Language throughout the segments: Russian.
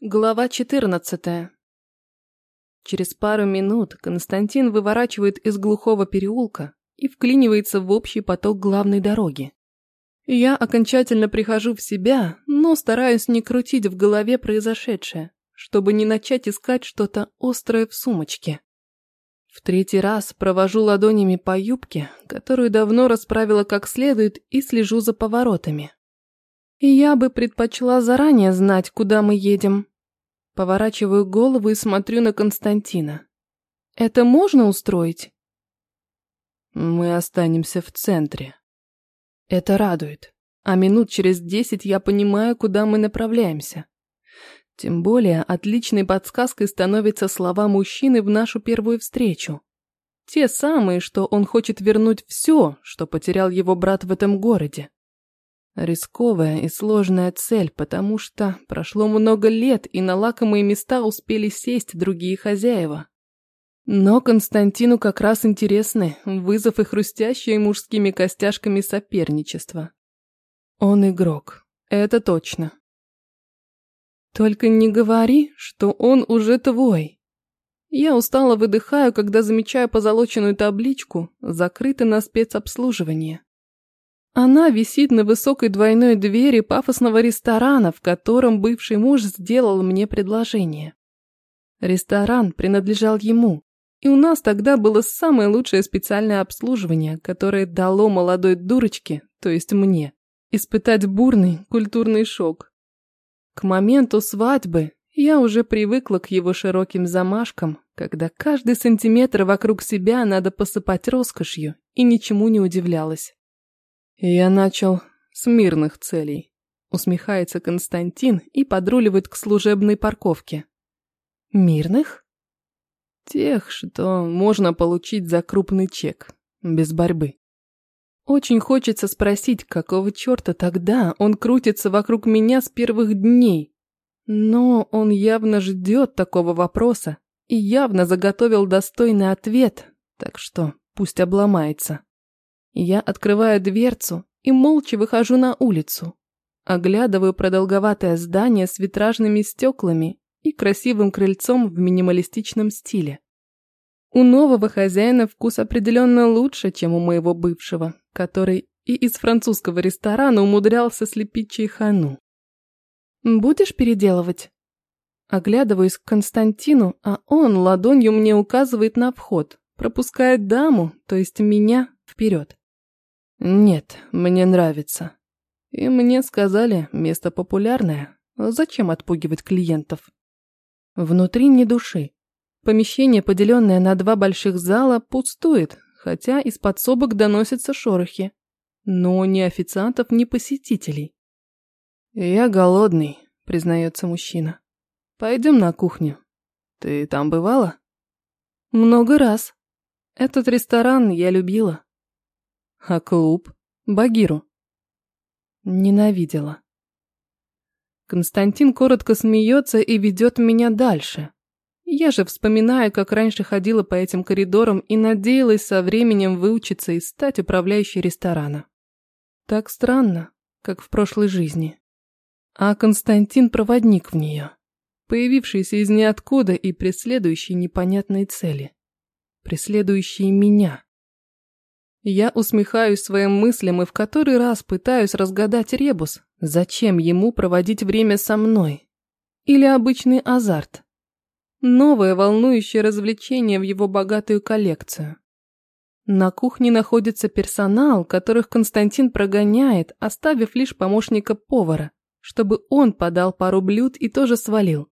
Глава 14. Через пару минут Константин выворачивает из глухого переулка и вклинивается в общий поток главной дороги. Я окончательно прихожу в себя, но стараюсь не крутить в голове произошедшее, чтобы не начать искать что-то острое в сумочке. В третий раз провожу ладонями по юбке, которую давно расправила как следует, и слежу за поворотами. И я бы предпочла заранее знать, куда мы едем. Поворачиваю голову и смотрю на Константина. Это можно устроить? Мы останемся в центре. Это радует. А минут через десять я понимаю, куда мы направляемся. Тем более отличной подсказкой становятся слова мужчины в нашу первую встречу. Те самые, что он хочет вернуть все, что потерял его брат в этом городе. Рисковая и сложная цель, потому что прошло много лет, и на лакомые места успели сесть другие хозяева. Но Константину как раз интересны вызов и хрустящие мужскими костяшками соперничество. Он игрок, это точно. Только не говори, что он уже твой. Я устало выдыхаю, когда замечаю позолоченную табличку «Закрыто на спецобслуживание». Она висит на высокой двойной двери пафосного ресторана, в котором бывший муж сделал мне предложение. Ресторан принадлежал ему, и у нас тогда было самое лучшее специальное обслуживание, которое дало молодой дурочке, то есть мне, испытать бурный культурный шок. К моменту свадьбы я уже привыкла к его широким замашкам, когда каждый сантиметр вокруг себя надо посыпать роскошью, и ничему не удивлялась. Я начал с мирных целей. Усмехается Константин и подруливает к служебной парковке. Мирных? Тех, что можно получить за крупный чек, без борьбы. Очень хочется спросить, какого черта тогда он крутится вокруг меня с первых дней. Но он явно ждет такого вопроса и явно заготовил достойный ответ, так что пусть обломается. Я открываю дверцу и молча выхожу на улицу. Оглядываю продолговатое здание с витражными стеклами и красивым крыльцом в минималистичном стиле. У нового хозяина вкус определенно лучше, чем у моего бывшего, который и из французского ресторана умудрялся слепить чайхану. «Будешь переделывать?» Оглядываюсь к Константину, а он ладонью мне указывает на вход, пропускает даму, то есть меня, вперед. Нет, мне нравится. И мне сказали, место популярное. Зачем отпугивать клиентов? Внутри ни души. Помещение, поделенное на два больших зала, пустует, хотя из подсобок доносятся шорохи. Но ни официантов, ни посетителей. «Я голодный», — признается мужчина. «Пойдем на кухню. Ты там бывала?» «Много раз. Этот ресторан я любила. А клуб? Багиру. Ненавидела. Константин коротко смеется и ведет меня дальше. Я же вспоминаю, как раньше ходила по этим коридорам и надеялась со временем выучиться и стать управляющей ресторана. Так странно, как в прошлой жизни. А Константин – проводник в нее, появившийся из ниоткуда и преследующий непонятные цели. Преследующий меня. Я усмехаюсь своим мыслям и в который раз пытаюсь разгадать ребус. Зачем ему проводить время со мной? Или обычный азарт? Новое волнующее развлечение в его богатую коллекцию. На кухне находится персонал, которых Константин прогоняет, оставив лишь помощника повара, чтобы он подал пару блюд и тоже свалил.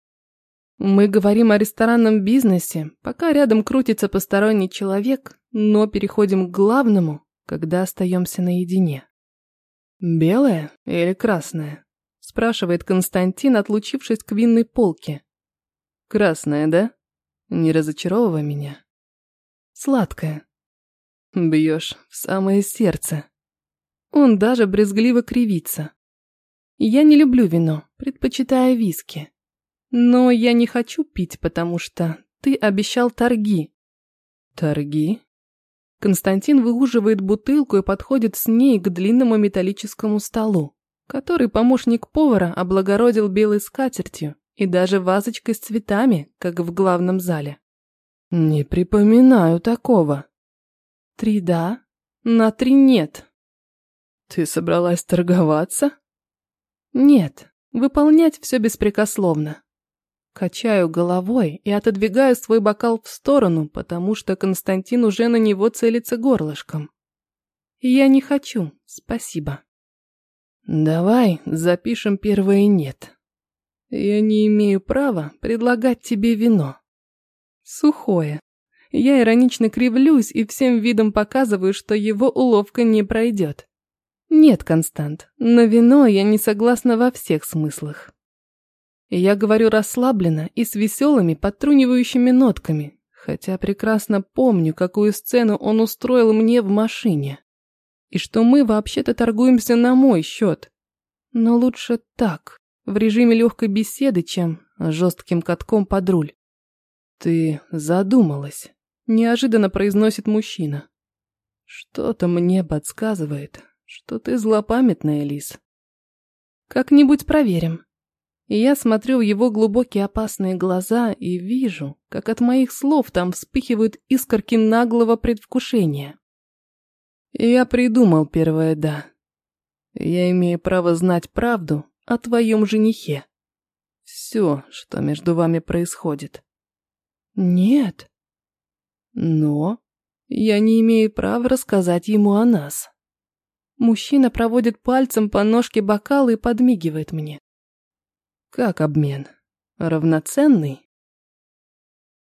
Мы говорим о ресторанном бизнесе, пока рядом крутится посторонний человек, но переходим к главному, когда остаемся наедине. «Белая или красная?» – спрашивает Константин, отлучившись к винной полке. «Красная, да? Не разочаровывай меня». «Сладкая». Бьешь в самое сердце. Он даже брезгливо кривится. Я не люблю вино, предпочитаю виски. Но я не хочу пить, потому что ты обещал торги. Торги? Константин выуживает бутылку и подходит с ней к длинному металлическому столу, который помощник повара облагородил белой скатертью И даже вазочкой с цветами, как в главном зале. Не припоминаю такого. Три да, на три нет. Ты собралась торговаться? Нет, выполнять все беспрекословно. Качаю головой и отодвигаю свой бокал в сторону, потому что Константин уже на него целится горлышком. Я не хочу, спасибо. Давай запишем первое «нет». Я не имею права предлагать тебе вино. Сухое. Я иронично кривлюсь и всем видом показываю, что его уловка не пройдет. Нет, Констант, на вино я не согласна во всех смыслах. Я говорю расслабленно и с веселыми, подтрунивающими нотками, хотя прекрасно помню, какую сцену он устроил мне в машине. И что мы вообще-то торгуемся на мой счет. Но лучше так, в режиме легкой беседы, чем жестким катком под руль. «Ты задумалась», – неожиданно произносит мужчина. «Что-то мне подсказывает, что ты злопамятная, Лис». «Как-нибудь проверим», и я смотрю в его глубокие опасные глаза и вижу, как от моих слов там вспыхивают искорки наглого предвкушения. Я придумал первое «да». Я имею право знать правду о твоем женихе. Все, что между вами происходит. Нет. Но я не имею права рассказать ему о нас. Мужчина проводит пальцем по ножке бокала и подмигивает мне. Как обмен? Равноценный?